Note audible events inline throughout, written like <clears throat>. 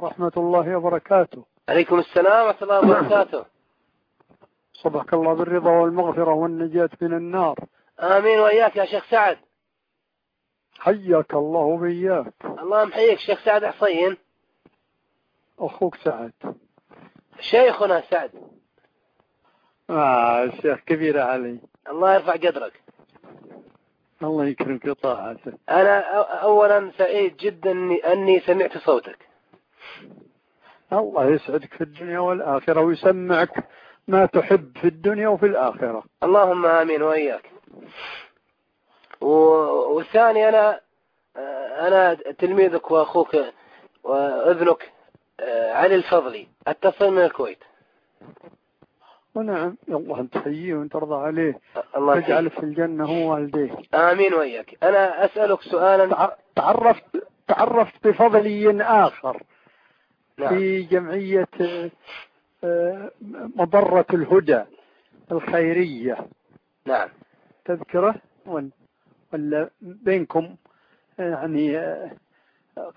ورحمة الله وبركاته. عليكم السلام ورحمة الله وبركاته. صبحك الله بالرضا والمغفرة والنجاة من النار. آمين وإياك يا شيخ سعد. حياك الله وإياك. الله محييك شيخ سعد حصين. أخوك سعد. شيخنا سعد. آه الشيخ كبير علي. الله يرفع قدرك. الله يكرمك طاعته أنا أولا سعيد جدا أني سمعت صوتك. الله يسعدك في الدنيا والآخرة ويسمعك ما تحب في الدنيا وفي الآخرة. اللهم آمين وإياك. والثاني أنا أنا تلميذك وأخوك وابنك علي الفضلي اتصل من الكويت. ونعم. الله تحييه وترضى عليه. الله تجعل في الجنة هو والديه آمين وإياك. أنا أسألك سؤالا. تعرفت تعرفت بفضلي آخر. نعم. في جمعية مضرة الهدى الخيرية. نعم. تذكره؟ ولا بينكم يعني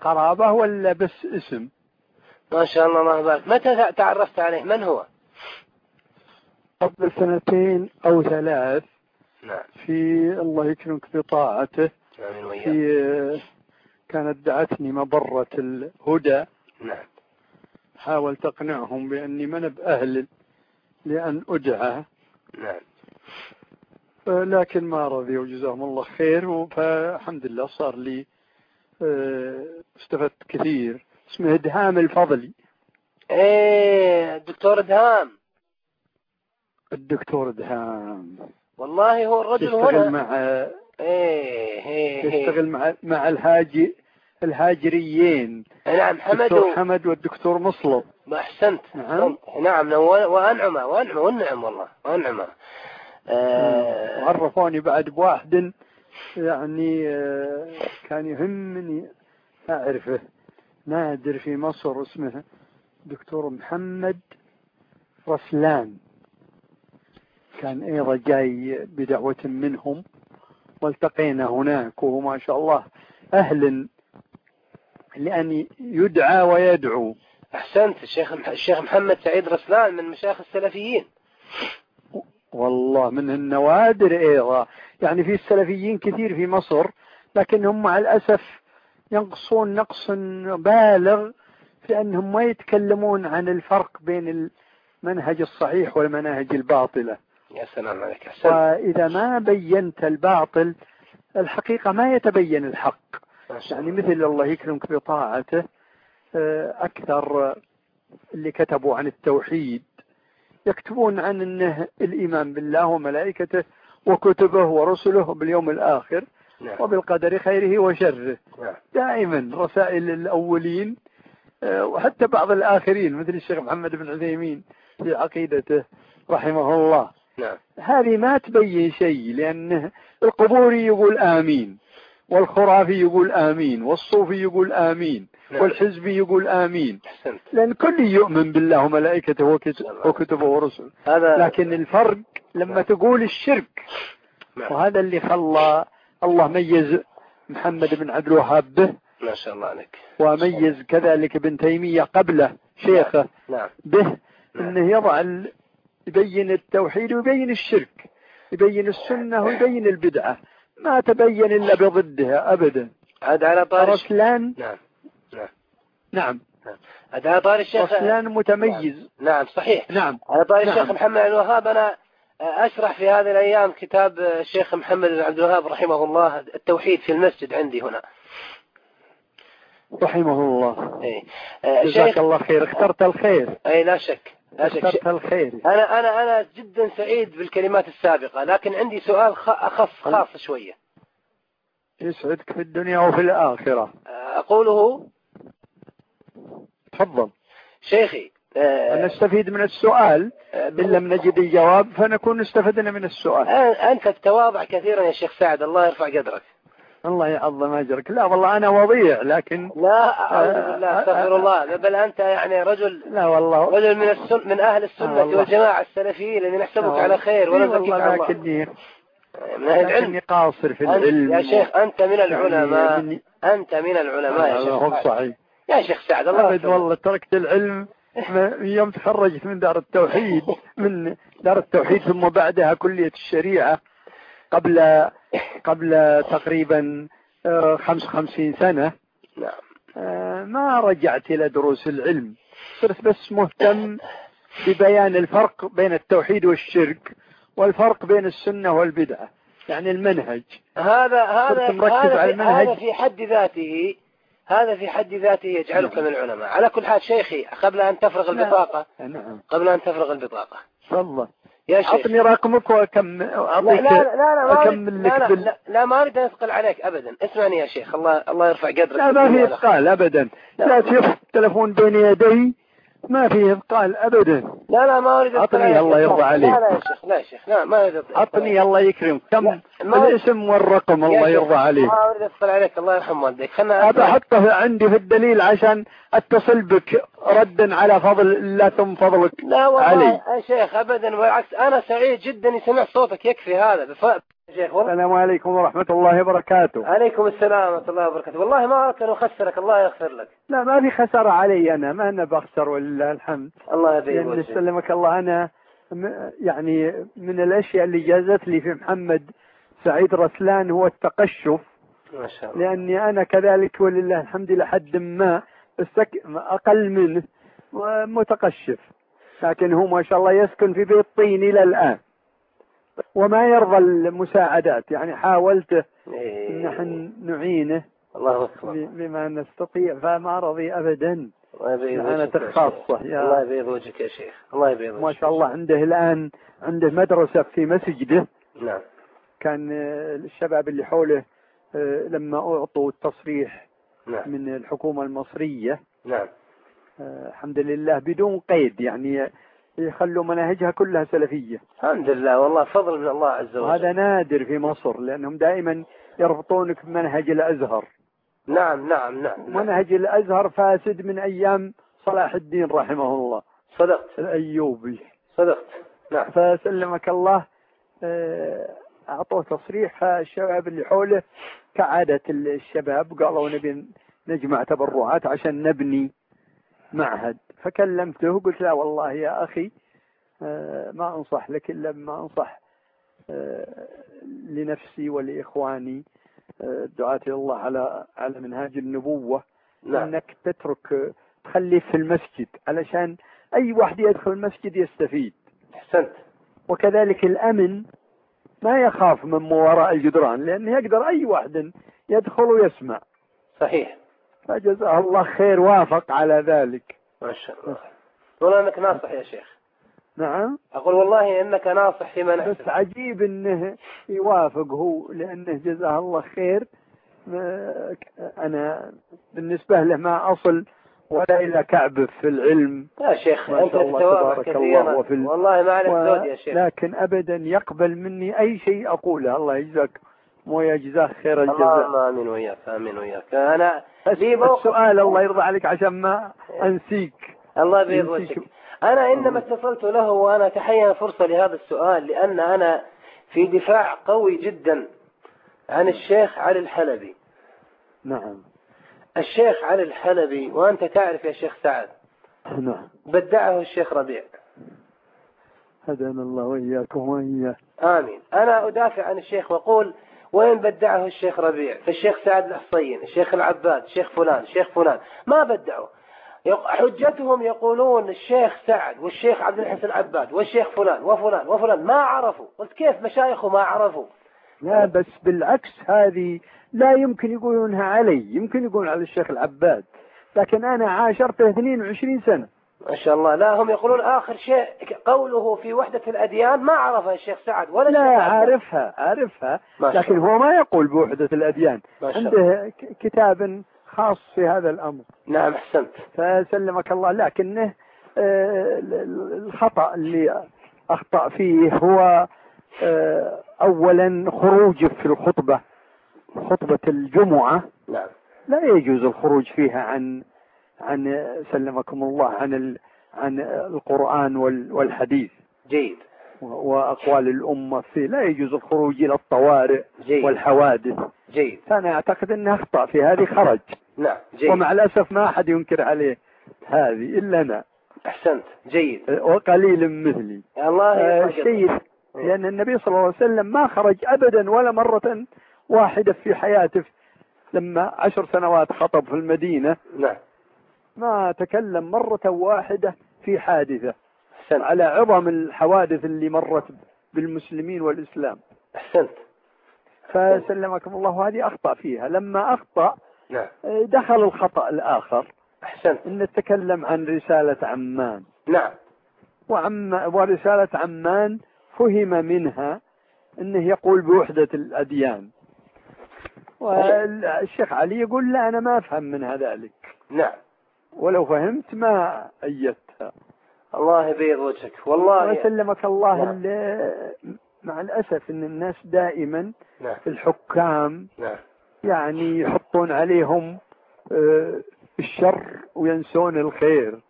قرابة ولا بس اسم؟ ما شاء الله الله يبارك. متى تعرفت عليه؟ من هو؟ قبل سنتين أو ثلاث. نعم. في الله يكرمك في طاعته. آمين وإياك. في كانت دعتني مبرة الهدى. نعم. حاولت أقنعهم بأني من بأهل لأن أدعى نعم. لكن ما رضيوا جزاهم الله خير. فالحمد لله صار لي استفدت كثير. اسمه ادهام الفضلي. إيه الدكتور ادهام الدكتور ادهام والله هو الرجل يشتغل هنا مع إيه إيه. يشتغل مع مع الهاجي الهاجريين. نعم حمد الدكتور و... حمد والدكتور مصلب. ما أحسنت. نعم. نعم وانعمه وانعمه والنعم والله وانعمه آه عرفوني بعد بواحد يعني آه، كان يهمني أعرفه. نادر في مصر اسمه. دكتور محمد رسلان. كان أيضا جاي بدعوة منهم. والتقينا هناك وهو ما شاء الله أهل لأن يدعى ويدعو. أحسنت الشيخ الشيخ محمد سعيد رسلان من مشايخ السلفيين. والله من النوادر أيضا. يعني في السلفيين كثير في مصر لكنهم مع الأسف ينقصون نقص بالغ في أنهم ما يتكلمون عن الفرق بين المنهج الصحيح والمناهج الباطلة. يا سلام عليك أحسنت. وإذا ما بينت الباطل الحقيقة ما يتبين الحق. يعني. مثل الله يكرمك بطاعته آه، أكثر اللي كتبوا عن التوحيد. يكتبون عن أنه الإيمان بالله وملائكته وكتبه ورسله باليوم الآخر نعم. وبالقدر خيره وشره. نعم. دائما رسائل الأولين آه، وحتى بعض الآخرين مثل الشيخ محمد بن عثيمين في عقيدته رحمه الله. نعم. هذه ما تبين شيء لأن القبوري يقول آمين. والخرافي يقول آمين والصوفي يقول آمين نعم. والحزبي يقول آمين. أحسنت. لأن كل يؤمن بالله وملائكته وكت- وكتبه ورسله. هذا لكن الفرق لما تقول الشرك نعم. وهذا اللي خلى الله ميز محمد بن عبد الوهاب به. ما شاء الله عليك. وميز كذلك ابن تيمية قبله شيخه نعم. به. إنه يضع ال... يبين التوحيد ويبين الشرك يبين السنة ويبين البدعة. ما تبين إلا بضدها ابدا. عاد على طار رسلان نعم نعم. عاد على طار الشيخ رسلان متميز. نعم صحيح. نعم. على طار نعم. الشيخ محمد عبد الوهاب أنا أشرح في هذه الأيام كتاب الشيخ محمد بن عبد الوهاب رحمه الله التوحيد في المسجد عندي هنا. رحمه الله. اي آه، جزاك الله خير. اخترت الخير. اي لا شك. اخترت الخير. أنا أنا أنا جدا سعيد بالكلمات السابقة لكن عندي سؤال خ- اخف خاص شوية. يسعدك في الدنيا وفي الآخرة. آه، أقوله؟ تفضل. شيخي آه، نستفيد من السؤال؟ آه، إن لم نجد الجواب فنكون استفدنا من السؤال. آه، أنت تتواضع كثيرا يا شيخ سعد الله يرفع قدرك. الله يعظم أجرك. لا والله أنا وضيع لكن لا أعوذ آه، بالله آه، استغفر آه، الله. بل أنت يعني رجل لا والله. رجل من السن من أهل آه، السنة. والجماعة السلفيين الذي نحسبك على خير ونزكيك والله على الله. لكني من العلم. لكني قاصر في العلم. يا شيخ أنت من العلماء. يعني من- أنت من العلماء يا شيخ صحيح. يا شيخ سعد الله أبد والله تركت العلم من يوم تخرجت من دار التوحيد من دار التوحيد ثم بعدها كلية الشريعة قبل قبل تقريبا آه، خمس خمسين سنة. نعم. آه، ما رجعت إلى دروس العلم. صرت بس مهتم ببيان الفرق بين التوحيد والشرك والفرق بين السنة والبدعة يعني المنهج. هذا هذا هذا على في, المنهج. هذا في حد ذاته هذا في حد ذاته يجعلك من العلماء. على كل حال شيخي قبل أن تفرغ نعم. البطاقة نعم. قبل أن تفرغ البطاقة. والله يا شيخ. أعطني رقمك وأكم لا أعطيك لا لا لا لا, لا, بال... لا, لا ما أريد أن أثقل عليك أبدا. اسمعني يا شيخ الله الله يرفع قدرك لا ما في إثقال أبدا. لا. لا تشوف التلفون بين يدي. ما في إثقال أبدا. لا لا ما أريد عطني. الله يرضى عليك. لا لا يا شيخ لا يا شيخ لا ما أريد عطني الله يكرمك. كم الاسم والرقم الله يرضى عليك. ما أريد أثقل عليك. الله يرحم والديك. خلنا أبى أحطه عندي في الدليل عشان أتصل بك ردا على فضل لا ثم فضلك لا والله علي. يا شيخ أبدا بالعكس أنا سعيد جدا سمعت صوتك يكفي هذا. شيخ السلام عليكم ورحمة الله وبركاته. عليكم السلام ورحمة الله وبركاته. والله ما أردت أن أخسرك الله يغفر لك. لا ما في خسارة علي أنا ما أنا بخسر ولله الحمد. الله يبيض لأن وجهك سلمك الله. أنا يعني من الأشياء اللي جازت لي في محمد سعيد رسلان هو التقشف. ما شاء الله. لأني أنا كذلك ولله الحمد لحد ما استك... أقل منه متقشف لكن هو ما شاء الله يسكن في بيت طين إلى الآن. وما يرضى المساعدات. يعني حاولت إيه. نحن نعينه. الله أكبر. بما نستطيع فما رضي أبدا. الله وجهك يا خاصة. يا- الله يبيض وجهك يا شيخ. الله يبيض ما وجهك شاء الله عنده الآن عنده مدرسة في مسجده. نعم. كان آه، الشباب اللي حوله آه، لما أعطوا التصريح نعم. من الحكومة المصرية نعم. آه، الحمد لله بدون قيد. يعني يخلوا مناهجها كلها سلفية. الحمد لله والله فضل من الله عز وجل. نادر في مصر لأنهم دائما يربطونك بمنهج الأزهر. نعم نعم نعم, نعم. منهج الأزهر فاسد من أيام صلاح الدين رحمه الله. صدقت. الأيوبي. صدقت. نعم. فسلمك الله. آه، أعطوه تصريح فالشباب اللي حوله. كعادة الشباب قالوا نبي نجمع تبرعات عشان نبني معهد. فكلمته قلت لا والله يا أخي آه، ما أنصح لك إلا بما أنصح آه، لنفسي ولإخواني آه، الدعاة إلى الله على على منهاج النبوة. نعم. إنك تترك تخليه في المسجد علشان أي واحد يدخل المسجد يستفيد. أحسنت. وكذلك الأمن ما يخاف من ما وراء الجدران لأنه يقدر أي واحد يدخل ويسمع. صحيح. فجزاه الله خير وافق على ذلك. ما شاء الله. والله أنك ناصح يا شيخ. نعم. أقول والله إنك ناصح فيما بس نحسن عجيب إنه يوافق هو لأنه جزاه الله خير. أنا بالنسبة له ما أصل ولا إلى كعب في العلم. يا شيخ ما أنت شاء الله تبارك الله وفي ال- والله ما عليك و- زود يا شيخ. لكن ابدا يقبل مني أي شيء أقوله. الله يجزاك ويجزاه خير الجزاء. اللهم آمين وياك آمين وياك أنا لي موقف السؤال الله يرضى عليك عشان ما أنسيك. الله يبيض. وجهك أنا إنما اتصلت له وأنا تحين فرصة لهذا السؤال لأن أنا في دفاع قوي جدا عن الشيخ علي الحلبي. نعم. الشيخ علي الحلبي وأنت تعرف يا شيخ سعد. نعم. بدعه الشيخ ربيع. هدانا الله وإياكم وإياه. آمين. أنا أدافع عن الشيخ وأقول وين بدعه الشيخ ربيع؟ فالشيخ سعد الحصين الشيخ العباد الشيخ فلان الشيخ فلان. ما بدعوا حجتهم يقولون الشيخ سعد والشيخ عبد الحسن العباد والشيخ فلان وفلان وفلان. ما عرفوا. قلت كيف مشايخه ما عرفوا؟ لا بس بالعكس هذه لا يمكن يقولونها علي يمكن يقولون على الشيخ العباد. لكن أنا عاشرته 22 سنة. ما شاء الله. لا هم يقولون آخر شيء قوله في وحدة الأديان ما عرفها الشيخ سعد ولا لا. عارفها عارفها. لكن. هو ما يقول بوحدة الأديان. عنده كتاب خاص في هذا الأمر. نعم أحسنت. فسلمك الله. لكنه آه، ال- ال- الخطأ اللي أخطأ فيه هو آه، أولا خروجه في الخطبة خطبة الجمعة. نعم. لا يجوز الخروج فيها عن عن سلمكم الله عن عن القرآن وال- والحديث. جيد. وأقوال الأمة فيه لا يجوز الخروج إلى الطوارئ جيد. والحوادث. جيد. فأنا أعتقد أنه أخطأ في هذه خرج. نعم جيد. ومع الأسف ما أحد ينكر عليه هذه إلا أنا. أحسنت. جيد. وقليل مثلي. الله آه، يحفظك. شيء لأن النبي صلى الله عليه وسلم ما خرج أبدا ولا مرة واحدة في حياته. لما عشر سنوات خطب في المدينة. نعم. ما تكلم مرة واحدة في حادثة. أحسنت. على عظم الحوادث اللي مرت بالمسلمين والإسلام. أحسنت. فسلمكم الله. هذه أخطأ فيها. لما أخطأ نعم. دخل الخطأ الآخر. أحسنت. أن نتكلم عن رسالة عمان. نعم. وعم ورسالة عمان فهم منها أنه يقول بوحدة الأديان. والشيخ علي يقول لا أنا ما أفهم منها ذلك نعم. ولو فهمت ما أيدتها الله يبيض وجهك. والله وسلمك الله نعم. مع الأسف أن الناس دائما نعم. الحكام نعم. يعني يحطون عليهم آه، الشر وينسون الخير.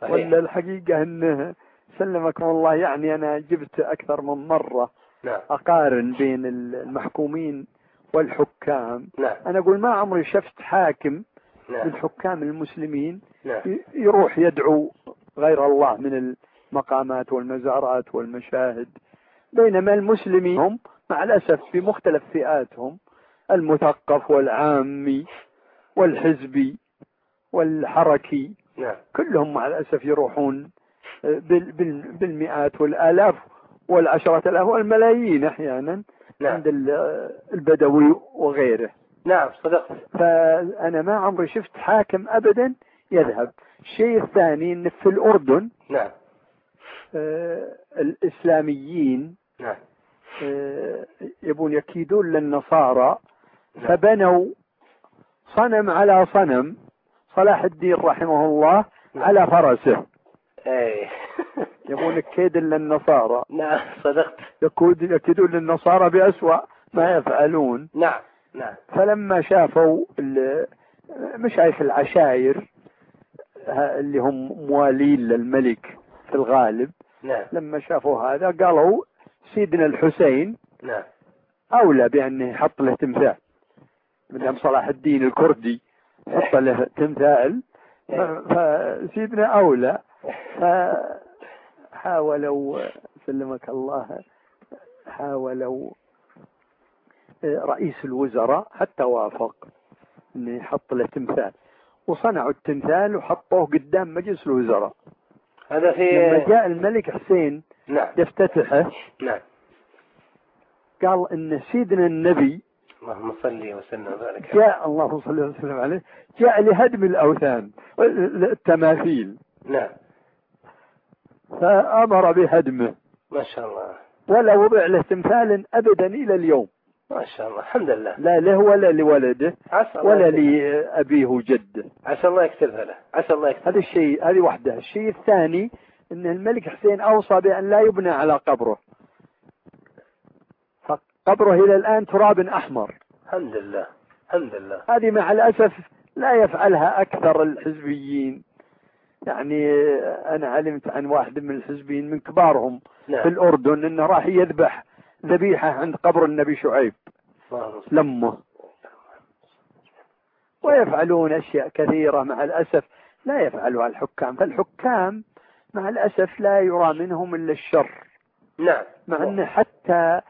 صحيح. ولا الحقيقة أنه سلمكم الله يعني أنا جبت أكثر من مرة نعم. أقارن بين المحكومين والحكام. نعم. أنا أقول ما عمري شفت حاكم نعم. من حكام المسلمين نعم. يروح يدعو غير الله من المقامات والمزارات والمشاهد. بينما المسلمين هم مع الأسف في مختلف فئاتهم المثقف والعامي والحزبي والحركي. نعم. كلهم مع الأسف يروحون بال- بالمئات والآلاف والعشرة آلاف والملايين أحيانا نعم. عند ال- البدوي وغيره. نعم صدقت فأنا ما عمري شفت حاكم أبدا يذهب. الشيء الثاني أن في الأردن نعم. آه، الإسلاميين نعم. آه، يبون يكيدون للنصارى فبنوا صنم على صنم. صلاح الدين رحمه الله على فرسه. اي <laughs> يبون كيد للنصارى. نعم صدقت. يكيدون للنصارى بأسوأ ما يفعلون. نعم. نعم. فلما شافوا مشايخ العشائر اللي هم موالين للملك في الغالب نعم. لما شافوا هذا قالوا سيدنا الحسين نعم. أولى بأنه يحط له تمثال. من صلاح الدين الكردي حط له تمثال. فسيدنا أولى. فحاولوا سلمك الله حاولوا رئيس الوزراء حتى وافق إنه يحط له تمثال. وصنعوا التمثال وحطوه قدام مجلس الوزراء. هذا لما في جاء الملك حسين نعم. يفتتحه نعم. قال إن سيدنا النبي اللهم صل وسلم وبارك. جاء اللهم صل وسلم عليه جاء لهدم الأوثان التماثيل. نعم. فأمر بهدمه. ما شاء الله. ولا وضع له تمثال ابدا إلى اليوم. ما شاء الله الحمد لله. لا له ولا لولده عسى ولا. لأبيه وجده عسى الله يكتبها له عسى الله يكتبها هذا الشيء هذه واحدة. الشيء الثاني أن الملك حسين أوصى بأن لا يبنى على قبره. فقبره إلى الآن تراب أحمر. الحمد لله الحمد لله. هذه مع الأسف لا يفعلها أكثر الحزبيين. يعني أنا علمت عن واحد من الحزبيين من كبارهم في نعم الأردن أنه راح يذبح ذبيحة عند قبر النبي شعيب. لمه. ويفعلون أشياء كثيرة مع الأسف. لا يفعلها الحكام. فالحكام مع الأسف لا يرى منهم إلا الشر. نعم. مع أن حتى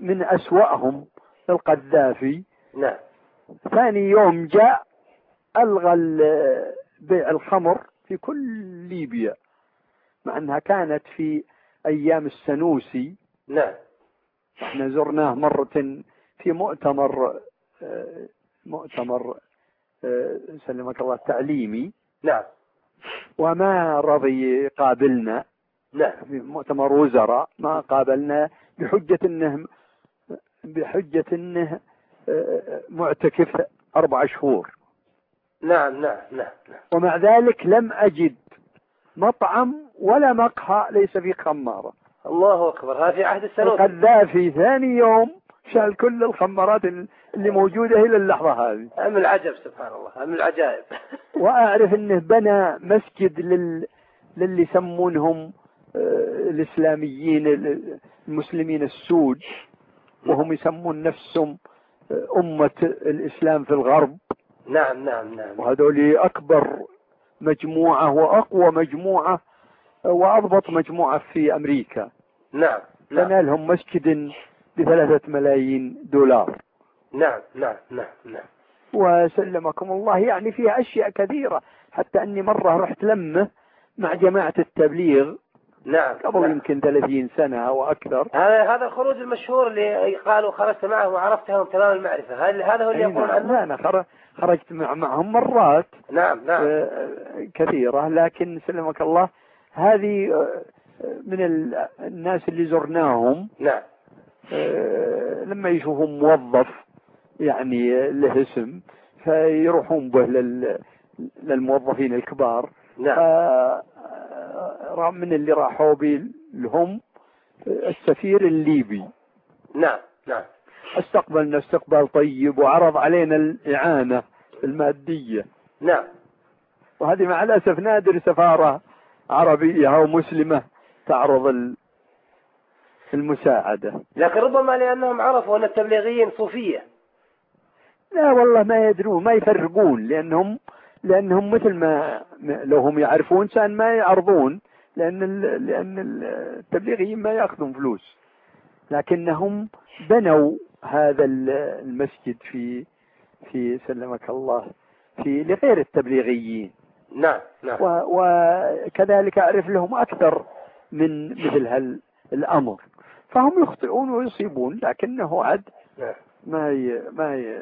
من أسوأهم القذافي. نعم. ثاني يوم جاء ألغى بيع الخمر في كل ليبيا. مع أنها كانت في أيام السنوسي. نعم. إحنا زرناه مرة في مؤتمر آه، مؤتمر آه، سلمك الله تعليمي. نعم وما رضي يقابلنا نعم في مؤتمر وزراء ما قابلنا بحجة إنه بحجة إنه آه، معتكف أربع شهور. نعم نعم نعم نعم. ومع ذلك لم أجد مطعم ولا مقهى ليس فيه خمارة. الله أكبر. هذا في عهد السنوات. القذافي ثاني يوم شال كل الخمارات اللي موجودة إلى اللحظة هذه. من العجب سبحان الله. من العجائب. <laughs> وأعرف أنه بنى مسجد لل... للي يسمونهم آه، الإسلاميين ال- المسلمين السود وهم يسمون نفسهم آه، أمة الإسلام في الغرب. نعم نعم نعم. وهذول أكبر مجموعة وأقوى مجموعة وأضبط مجموعة في أمريكا. نعم نعم. بنى لهم مسجد بثلاثة ملايين دولار. نعم نعم نعم نعم. وسلمكم الله يعني فيها أشياء كثيرة. حتى أني مرة رحت لمه مع جماعة التبليغ. نعم قبل نعم. يمكن 30 سنة أو أكثر. هذا هذا الخروج المشهور اللي قالوا خرجت معهم وعرفتهم تمام المعرفة. هذا هذا هو اللي يقولون نعم. عنه؟ لا أنا خر- خرجت مع معهم مرات. نعم نعم. آه، كثيرة. لكن سلمك الله هذه آه، من ال- الناس اللي زرناهم نعم. آه، لما يشوفوا موظف يعني له اسم فيروحون به لل- للموظفين الكبار. نعم. آه، آه، من اللي راحوا به لهم السفير الليبي. نعم نعم. استقبلنا استقبال طيب وعرض علينا الإعانة المادية. نعم. وهذه مع الأسف نادر سفارة عربية أو مسلمة تعرض ال- المساعدة. لكن ربما لأنهم عرفوا أن التبليغيين صوفية. لا والله ما يدرون ما يفرقون لأنهم لأنهم مثل ما لو هم يعرفون كان ما يعرضون لأن لأن ال- التبليغيين ما يأخذون فلوس. لكنهم بنوا هذا ال- المسجد في في سلمك الله في لغير التبليغيين. نعم نعم. وكذلك أعرف لهم أكثر من مثل هالأمر فهم يخطئون ويصيبون لكنه عد نعم. ما ي... ما ي...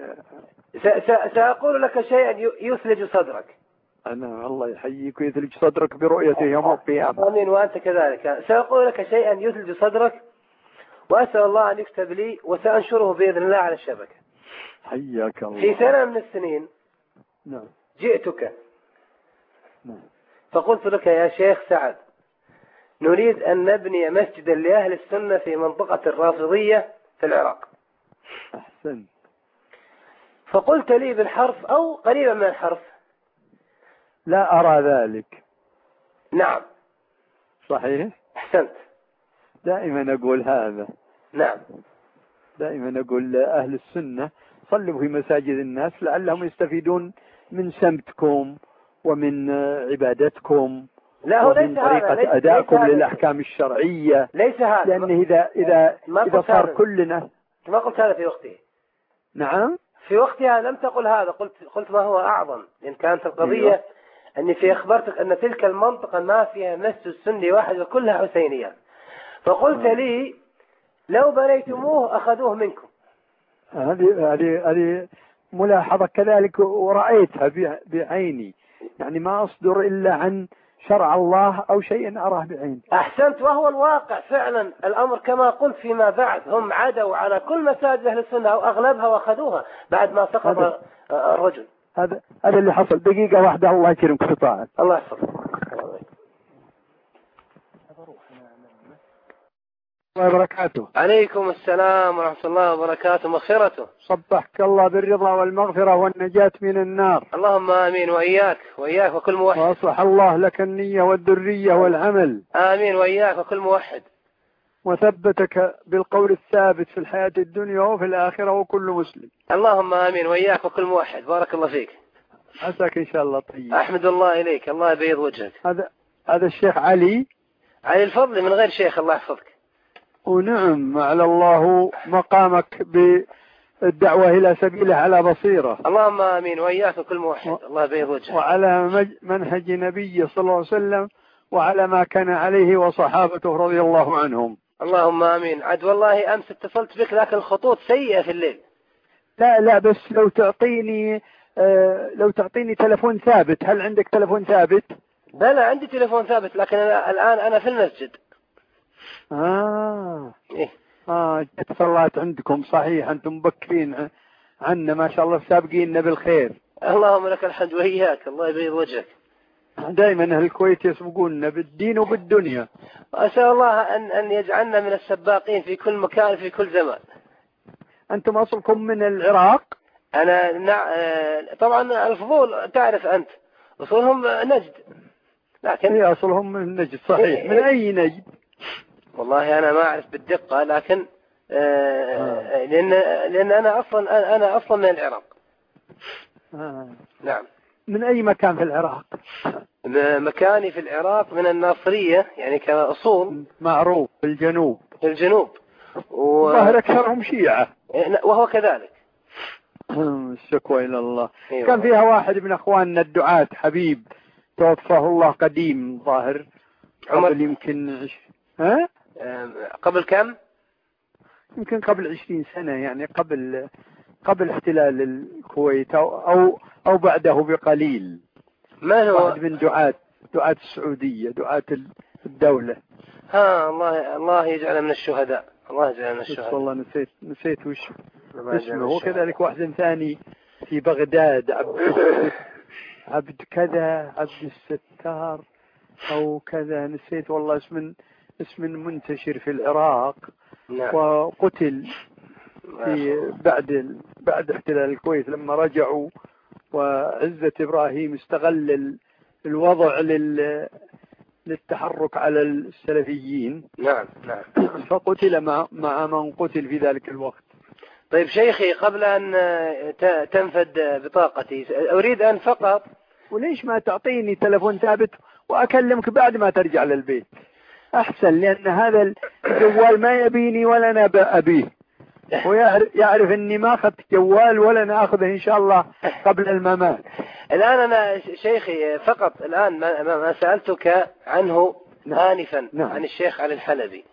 س- س- سأقول لك شيئا يثلج صدرك. أنا الله يحييك ويثلج صدرك برؤيته يوم القيامة. آمين وأنت كذلك. سأقول لك شيئا يثلج صدرك وأسأل الله أن يكتب لي وسأنشره بإذن الله على الشبكة. حياك الله. في سنة من السنين نعم. جئتك فقلت لك يا شيخ سعد نريد أن نبني مسجدا لأهل السنة في منطقة الرافضية في العراق. أحسن فقلت لي بالحرف أو قريبا من الحرف. لا أرى ذلك. نعم. صحيح؟ أحسنت. دائما أقول هذا. نعم. دائما أقول لأهل السنة صلوا في مساجد الناس لعلهم يستفيدون من سمتكم. ومن عبادتكم لا هو ومن ليس هذا طريقة ليس, أدائكم ليس هذا. للأحكام الشرعية ليس هذا لأن إذا إذا ما إذا صار هذا. كلنا ما قلت هذا في وقته نعم في وقتها لم تقل هذا قلت قلت ما هو أعظم لأن كانت القضية أيوة. أني في أخبرتك أن تلك المنطقة ما فيها مسجد سني واحد وكلها حسينيات فقلت آه. لي لو بنيتموه أخذوه منكم هذه هذه هذه ملاحظة كذلك ورأيتها بع- بعيني يعني ما أصدر إلا عن شرع الله أو شيء أراه بعيني. أحسنت وهو الواقع فعلا. الأمر كما قلت فيما بعد هم عدوا على كل مساجد أهل السنة أو أغلبها وأخذوها بعد ما سقط الرجل. هذا هذا اللي حصل. دقيقة واحدة الله يكرمك في طاعة الله يحفظك. الله وبركاته. عليكم السلام ورحمة الله وبركاته. مغفرته. صبحك الله بالرضا والمغفرة والنجاة من النار. اللهم آمين وإياك وإياك وكل موحد. وأصلح الله لك النية والذرية والعمل. آمين وإياك وكل موحد. وثبتك بالقول الثابت في الحياة الدنيا وفي الآخرة وكل مسلم. اللهم آمين وإياك وكل موحد. بارك الله فيك. عساك إن شاء الله طيب. أحمد الله إليك. الله يبيض وجهك. هذا هذا الشيخ علي. علي الفضل من غير شيخ. الله يحفظك. ونعم على الله مقامك بالدعوة إلى سبيله على بصيرة. اللهم آمين. وإياك وكل موحد. الله يبيض وجهك. وعلى مج- منهج نبي صلى الله عليه وسلم وعلى ما كان عليه وصحابته رضي الله عنهم. اللهم آمين. عد والله أمس اتصلت بك لكن الخطوط سيئة في الليل. لا لا بس لو تعطيني آه لو تعطيني تلفون ثابت هل عندك تلفون ثابت؟ بلى عندي تليفون ثابت لكن أنا الآن أنا في المسجد. آه. إيه. آه صلاة عندكم صحيح أنتم مبكرين عنا ما شاء الله سابقيننا بالخير. اللهم لك الحمد وإياك الله يبيض وجهك. دائما أهل الكويت يسبقوننا بالدين وبالدنيا. وأسأل الله أن أن يجعلنا من السباقين في كل مكان في كل زمان. أنتم أصلكم من العراق؟ أنا نع... آه، طبعا الفضول تعرف أنت أصولهم نجد. لكن هي أصلهم من نجد صحيح. من أي نجد؟ والله أنا ما أعرف بالدقة لكن آه، آه. لأن لأن أنا أصلا أنا أصلا من العراق آه. نعم من أي مكان في العراق مكاني في العراق من الناصرية يعني كأصول معروف في الجنوب في الجنوب و... ظاهر أكثرهم شيعة وهو كذلك الشكوى إلى الله أيوة. كان فيها واحد من أخواننا الدعاة حبيب توفاه الله قديم ظاهر عمر يمكن. ها؟ قبل كم؟ يمكن قبل عشرين سنة يعني قبل قبل احتلال الكويت أو أو, أو بعده بقليل. من هو؟ واحد من دعاة دعاة السعودية دعاة الدولة. ها الله الله يجعله من الشهداء. الله يجعله من الشهداء. والله نسيت نسيت وش اسمه. من هو الشهداء. كذلك واحد ثاني في بغداد عبد <laughs> عبد كذا عبد الستار أو كذا. نسيت والله اسم اسم منتشر في العراق نعم. وقتل في الله. بعد ال- بعد احتلال الكويت لما رجعوا وعزة إبراهيم استغل ال- الوضع لل للتحرك على السلفيين. نعم نعم. فقتل مع مع من قتل في ذلك الوقت. طيب شيخي قبل أن ت- تنفد بطاقتي أريد أن فقط وليش ما تعطيني تلفون ثابت وأكلمك بعد ما ترجع للبيت؟ أحسن لأن هذا الجوال ما يبيني ولا أنا أبيه ويعرف يعرف أني ما أخذت جوال ولا أنا أخذه إن شاء الله قبل الممات الآن أنا شيخي فقط الآن ما, سألتك عنه نعم. آنفا نعم. عن الشيخ علي الحلبي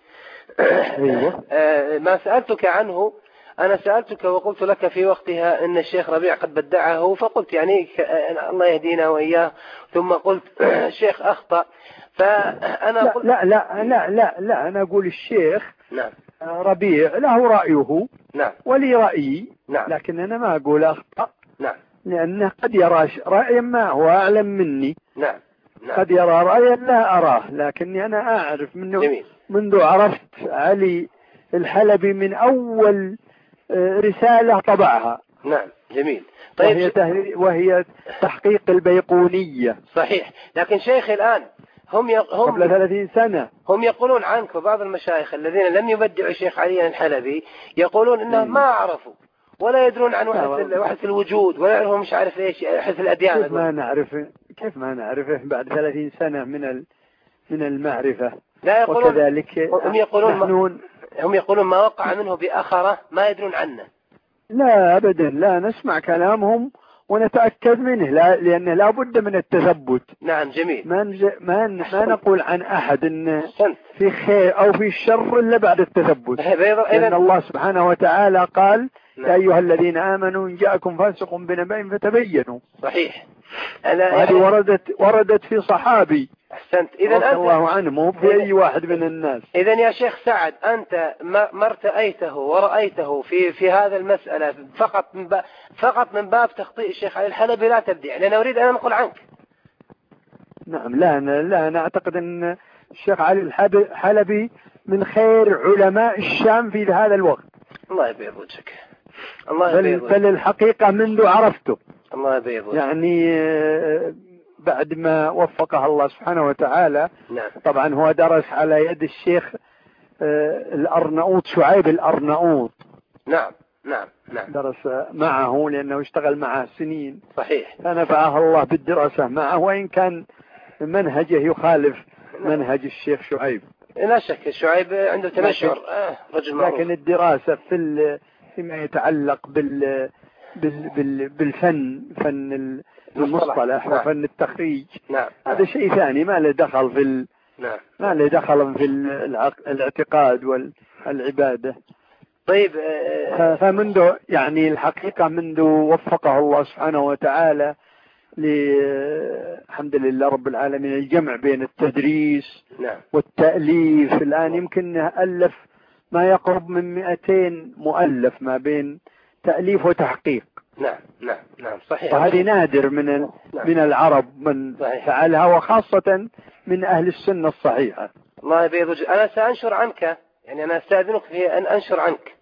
أيوة. <laughs> آه، ما سألتك عنه أنا سألتك وقلت لك في وقتها أن الشيخ ربيع قد بدعه فقلت يعني آه، الله يهدينا وإياه ثم قلت <clears throat> الشيخ أخطأ فأنا لا قلت لا لا لا لا, لا أنا أقول الشيخ نعم. ربيع له رأيه نعم. ولي رأيي نعم. لكن أنا ما أقول أخطأ نعم. لأنه قد يرى رأيا ما هو أعلم مني. نعم. نعم. قد يرى رأيا لا أراه لكني أنا أعرف منه. جميل. منذ عرفت علي الحلبي من أول آه، رسالة طبعها. نعم. جميل. وهي, طيب تهري- وهي تحقيق البيقونية. صحيح. لكن شيخي الآن هم ي- قبل هم 30 سنة. هم يقولون عنك وبعض المشايخ الذين لم يبدعوا الشيخ علي الحلبي يقولون إنهم مم. ما عرفوا ولا يدرون عن وحدة, وحدة الوجود ولا يعرفون مش عارف إيش وحدة الأديان. كيف. ما نعرف كيف ما نعرفه بعد 30 سنة من ال من المعرفة؟ لا يقولون وكذلك هم يقولون ما- هم يقولون ما وقع منه بأخرة ما يدرون عنه. لا أبدا. لا نسمع كلامهم ونتأكد منه لا لأن لا بد من التثبت. نعم جميل. ما نج... ما, ن... ما نقول عن أحد أحسنت. في خير أو في شر إلا بعد التثبت. لأن الله سبحانه وتعالى قال يا نعم. أيها الذين آمنوا إن جاءكم فاسق بنبأ فتبينوا. صحيح. أنا وهذه يعني وردت وردت في صحابي. أحسنت. إذا أنت الله عنه مو في أي واحد من الناس. إذا يا شيخ سعد أنت ما ما ارتأيته ورأيته في في هذا المسألة فقط من باب فقط من باب تخطيء الشيخ علي الحلبي لا تبدع لأن أريد أن أنقل عنك. نعم لا أنا لا أنا أعتقد أن الشيخ علي الحلبي من خير علماء الشام في هذا الوقت. الله يبيض وجهك. الله يبيض وجهك. بل الحقيقة منذ عرفته. الله يبيض وجهك. يعني آه، بعد ما وفقه الله سبحانه وتعالى. نعم. طبعا هو درس على يد الشيخ آه، الأرناؤوط شعيب الأرناؤوط. نعم نعم نعم. درس معه لأنه اشتغل معه سنين. صحيح. فنفعه الله بالدراسة معه وإن كان منهجه يخالف منهج الشيخ شعيب. لا شك شعيب عنده تمشعر. آه رجل معروف. لكن الدراسة في فيما يتعلق بال بال بال بالفن فن ال- المصطلح. نعم. وفن التخريج. نعم. هذا شيء ثاني ما له دخل في ال... نعم. ما له دخل في العق- الاعتقاد والعبادة طيب آه فمنذ يعني الحقيقة منذ وفقه الله سبحانه وتعالى الحمد لله رب العالمين الجمع بين التدريس نعم. والتأليف. الآن يمكن ألف ما يقرب من 200 مؤلف ما بين تأليف وتحقيق. نعم نعم نعم صحيح. وهذه نادر من ال- نعم. من العرب من صحيح. فعلها وخاصة من أهل السنة الصحيحة. الله يبيض وجهك. أنا سأنشر عنك يعني أنا أستأذنك في أن أنشر عنك.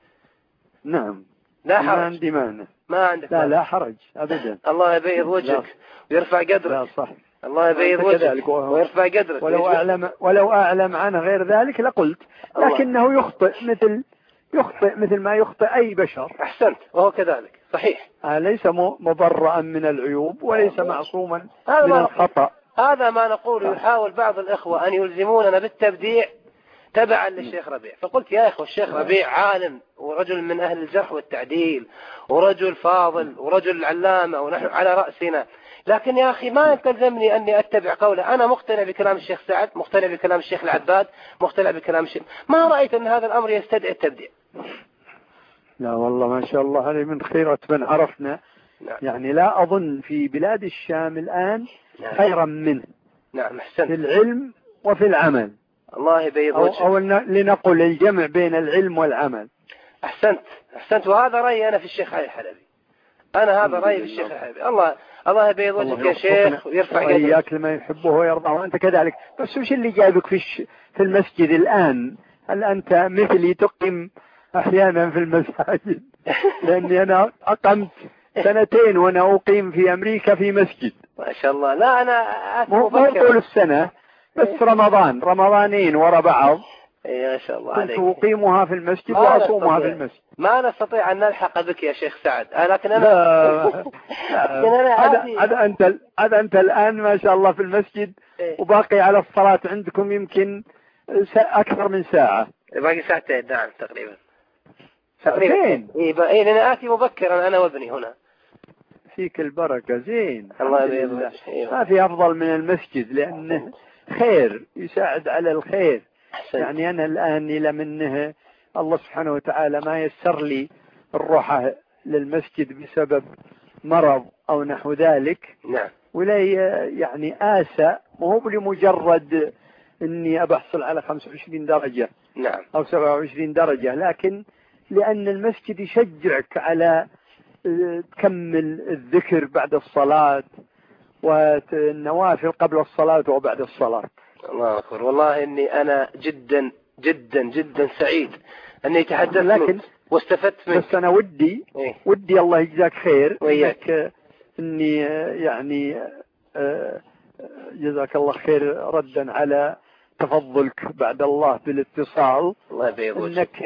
نعم. لا ما حرج. عندي مانع. ما عندك لا مانع. لا حرج أبدا. الله يبيض وجهك. ويرفع لا قدرك صح. الله يبيض وجهك. ويرفع قدرك. ولو أعلم ولو أعلم عن غير ذلك لقلت. الله. لكنه يخطئ مثل يخطئ مثل ما يخطئ أي بشر. أحسنت. وهو كذلك. صحيح. آه، ليس م- مبرئا من العيوب وليس معصوما هذا من الخطأ. هذا ما نقول يحاول بعض الإخوة أن يلزموننا بالتبديع تبعا للشيخ ربيع. فقلت يا إخوة الشيخ ربيع عالم ورجل من أهل الجرح والتعديل ورجل فاضل ورجل علامة ونحن على رأسنا. لكن يا أخي ما تلزمني أني أتبع قوله. أنا مقتنع بكلام الشيخ سعد مقتنع بكلام الشيخ العباد مقتنع بكلام الشيخ. ما رأيت أن هذا الأمر يستدعي التبديع. لا والله ما شاء الله هذه من خيرة من عرفنا. نعم. يعني لا أظن في بلاد الشام الآن نعم, خيرا منه نعم في أحسنت العلم وفي العمل. الله يبيض أو, وجهك. أو ن- لنقل الجمع بين العلم والعمل. أحسنت أحسنت. وهذا رأيي أنا في الشيخ علي الحلبي. أنا هذا رأيي في الشيخ الحلبي. الله الله يبيض وجهك يا شيخ ويرفع قدرك وإياك لما يحبه ويرضى. وأنت كذلك. بس وش اللي جايبك في الش... في المسجد الآن؟ هل أنت مثلي تقيم أحيانا في المساجد. لأني أنا أقمت سنتين وأنا أقيم في أمريكا في مسجد. ما شاء الله. لا أنا مو طول السنة بس رمضان رمضانين ورا بعض. إيه، ما شاء الله كنت عليك. أقيمها في المسجد وأصومها في. المسجد. ما نستطيع أن نلحق بك يا شيخ سعد. آه، لكن أنا <laughs> لكن أنا هذا هذا أنت هذا أنت الآن ما شاء الله في المسجد إيه، وباقي على الصلاة عندكم يمكن أكثر من ساعة. باقي ساعتين نعم تقريبا. ساعتين إيه بقى- إيه لأن آتي مبكرا أنا وابني هنا. فيك البركة زين. الله. وجهك إيه. ما في أفضل من المسجد لأنه خير يساعد على الخير. أحسنت. يعني أنا الآن إلى منه الله سبحانه وتعالى ما يسر لي الروحة للمسجد بسبب مرض أو نحو ذلك. نعم. ولا يعني آسى مو لمجرد إني أبحصل على 25 درجة نعم. أو 27 درجة لكن لأن المسجد يشجعك على آه، تكمل الذكر بعد الصلاة والنوافل قبل الصلاة وبعد الصلاة. الله أكبر. والله إني أنا جدا جدا جدا سعيد أني تحدثت لكن- واستفدت منك. بس أنا ودي إيه. ودي الله يجزاك خير وإياك. إنك آه، إني آه، يعني جزاك الله خير ردا على تفضلك بعد الله بالاتصال الله يبيض إنك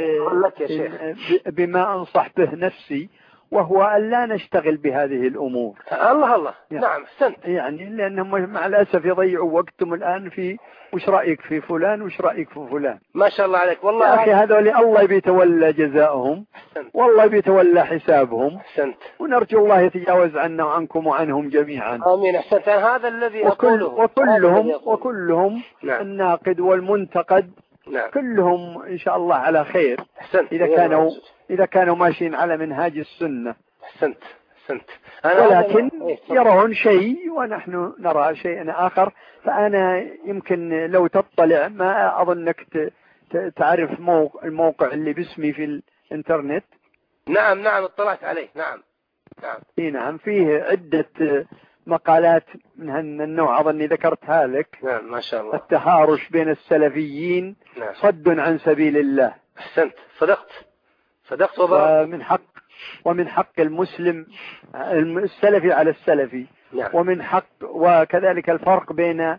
لك يا شيخ. بما انصح به نفسي وهو أن لا نشتغل بهذه الأمور. الله الله. يا. نعم أحسنت. يعني لأنهم مع الأسف يضيعوا وقتهم الآن في وش رأيك في فلان وش رأيك في فلان؟ ما شاء الله عليك. والله يا هذا- هذول الله بيتولى جزاءهم أحسنت. والله بيتولى حسابهم. أحسنت. ونرجو الله يتجاوز عنا وعنكم وعنهم جميعا. آمين أحسنت. هذا الذي وكل أقوله. وكلهم أقوله. وكلهم نعم. الناقد والمنتقد نعم. كلهم إن شاء الله على خير. أحسنت. إذا كانوا. إذا كانوا ماشيين على منهاج السنة. أحسنت أحسنت أنا ولكن إيه،. يرون شيء ونحن نرى شيئا آخر. فأنا يمكن لو تطلع ما أظنك تعرف موق- الموقع اللي باسمي في الإنترنت. نعم نعم اطلعت عليه. نعم نعم. إي نعم فيه عدة مقالات من النوع أظني ذكرتها لك. نعم ما شاء الله. التهارش بين السلفيين نعم. صد عن سبيل الله. أحسنت. صدقت. صدقت وبارك ومن حق ومن حق المسلم السلفي على السلفي. نعم. ومن حق وكذلك الفرق بين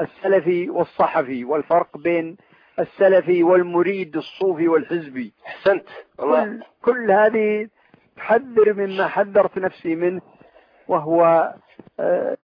السلفي والصحفي والفرق بين السلفي والمريد الصوفي والحزبي. أحسنت. والله. كل, كل هذه تحذر مما حذرت نفسي منه وهو آه،